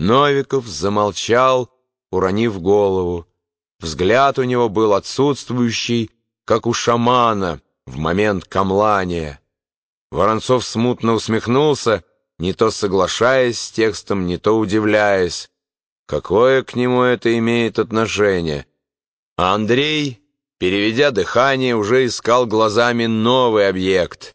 Новиков замолчал, уронив голову. Взгляд у него был отсутствующий, как у шамана в момент камлания. Воронцов смутно усмехнулся, не то соглашаясь с текстом, не то удивляясь. Какое к нему это имеет отношение? А Андрей, переведя дыхание, уже искал глазами новый объект.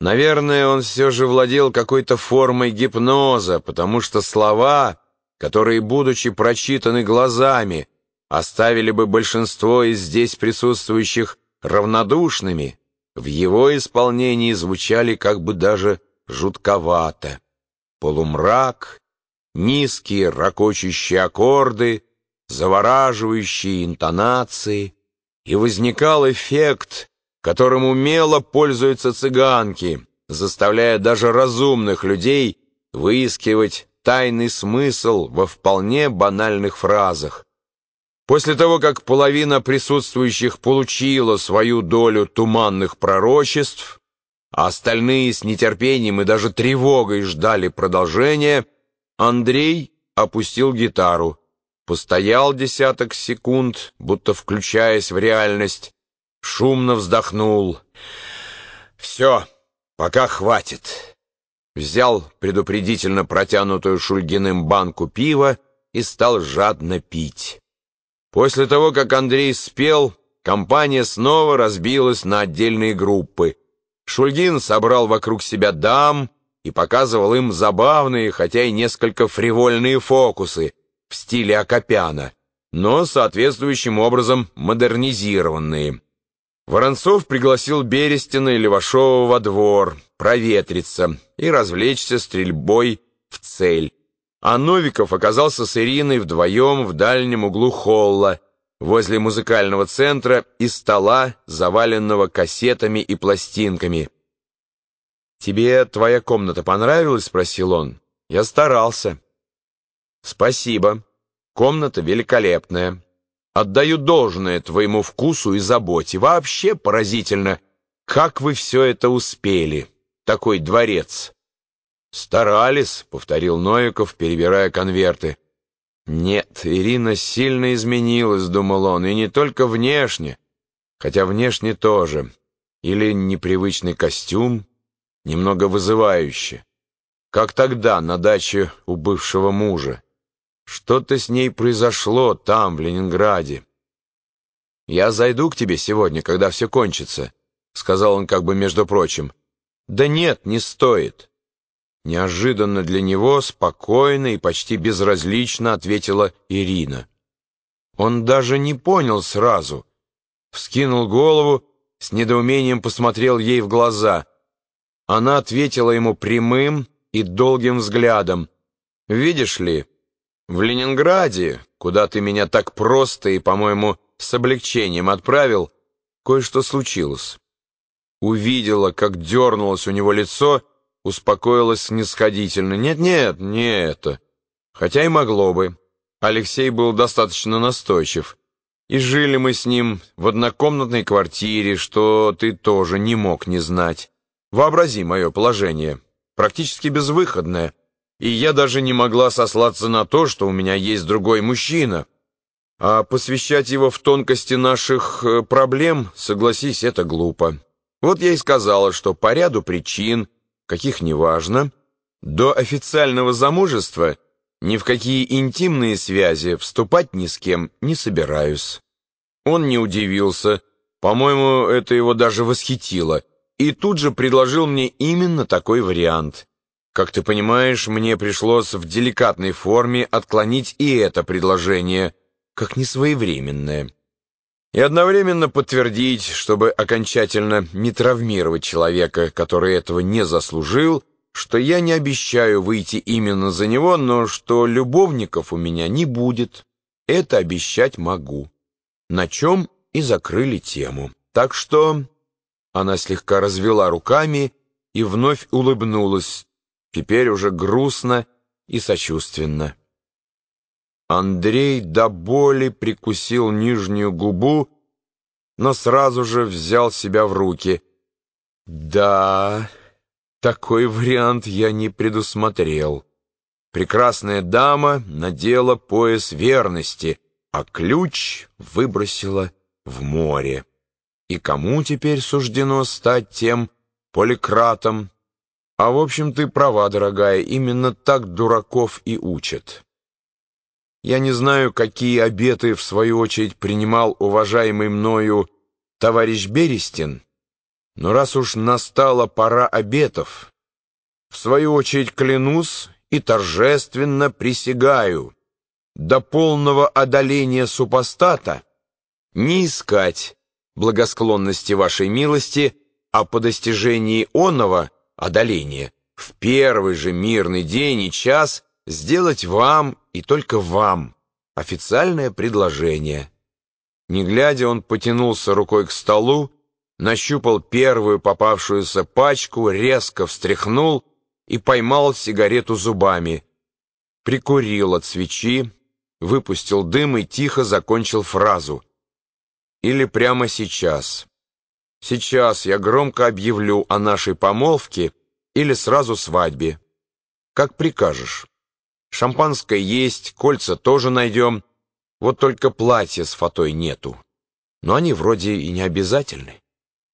Наверное, он все же владел какой-то формой гипноза, потому что слова, которые, будучи прочитаны глазами, оставили бы большинство из здесь присутствующих равнодушными, в его исполнении звучали как бы даже жутковато. Полумрак, низкие ракочущие аккорды, завораживающие интонации, и возникал эффект, которым умело пользуются цыганки, заставляя даже разумных людей выискивать тайный смысл во вполне банальных фразах. После того, как половина присутствующих получила свою долю туманных пророчеств, а остальные с нетерпением и даже тревогой ждали продолжения, Андрей опустил гитару, постоял десяток секунд, будто включаясь в реальность, шумно вздохнул. «Все, пока хватит». Взял предупредительно протянутую Шульгиным банку пива и стал жадно пить. После того, как Андрей спел, компания снова разбилась на отдельные группы. Шульгин собрал вокруг себя дам и показывал им забавные, хотя и несколько фривольные фокусы в стиле Акопяна, но соответствующим образом модернизированные. Воронцов пригласил Берестина и Левашова во двор проветриться и развлечься стрельбой в цель. А Новиков оказался с Ириной вдвоем в дальнем углу холла, возле музыкального центра и стола, заваленного кассетами и пластинками. «Тебе твоя комната понравилась?» — спросил он. «Я старался». «Спасибо. Комната великолепная». Отдаю должное твоему вкусу и заботе. Вообще поразительно, как вы все это успели. Такой дворец. Старались, повторил Новиков, перебирая конверты. Нет, Ирина сильно изменилась, думал он, и не только внешне, хотя внешне тоже. Или непривычный костюм, немного вызывающе. Как тогда, на даче у бывшего мужа. Что-то с ней произошло там, в Ленинграде. «Я зайду к тебе сегодня, когда все кончится», — сказал он как бы между прочим. «Да нет, не стоит». Неожиданно для него спокойно и почти безразлично ответила Ирина. Он даже не понял сразу. Вскинул голову, с недоумением посмотрел ей в глаза. Она ответила ему прямым и долгим взглядом. «Видишь ли...» В Ленинграде, куда ты меня так просто и, по-моему, с облегчением отправил, кое-что случилось. Увидела, как дернулось у него лицо, успокоилась снисходительно. Нет-нет, не это. Хотя и могло бы. Алексей был достаточно настойчив. И жили мы с ним в однокомнатной квартире, что ты тоже не мог не знать. Вообрази мое положение. Практически безвыходное и я даже не могла сослаться на то, что у меня есть другой мужчина. А посвящать его в тонкости наших э, проблем, согласись, это глупо. Вот я и сказала, что по ряду причин, каких не важно, до официального замужества ни в какие интимные связи вступать ни с кем не собираюсь. Он не удивился, по-моему, это его даже восхитило, и тут же предложил мне именно такой вариант. Как ты понимаешь, мне пришлось в деликатной форме отклонить и это предложение, как несвоевременное. И одновременно подтвердить, чтобы окончательно не травмировать человека, который этого не заслужил, что я не обещаю выйти именно за него, но что любовников у меня не будет. Это обещать могу. На чем и закрыли тему. Так что... Она слегка развела руками и вновь улыбнулась, теперь уже грустно и сочувственно. Андрей до боли прикусил нижнюю губу, но сразу же взял себя в руки. «Да, такой вариант я не предусмотрел». Прекрасная дама надела пояс верности, а ключ выбросила в море. И кому теперь суждено стать тем поликратом? А в общем, ты права, дорогая, именно так дураков и учат. Я не знаю, какие обеты, в свою очередь, принимал уважаемый мною товарищ Берестин, но раз уж настала пора обетов, в свою очередь клянусь и торжественно присягаю до полного одоления супостата не искать благосклонности вашей милости, а по достижении оного одоления в первый же мирный день и час сделать вам и только вам официальное предложение. Не глядя, он потянулся рукой к столу, нащупал первую попавшуюся пачку, резко встряхнул и поймал сигарету зубами. Прикурил от свечи, выпустил дым и тихо закончил фразу. «Или прямо сейчас. Сейчас я громко объявлю о нашей помолвке или сразу свадьбе. Как прикажешь. Шампанское есть, кольца тоже найдем. Вот только платья с фатой нету. Но они вроде и не обязательны».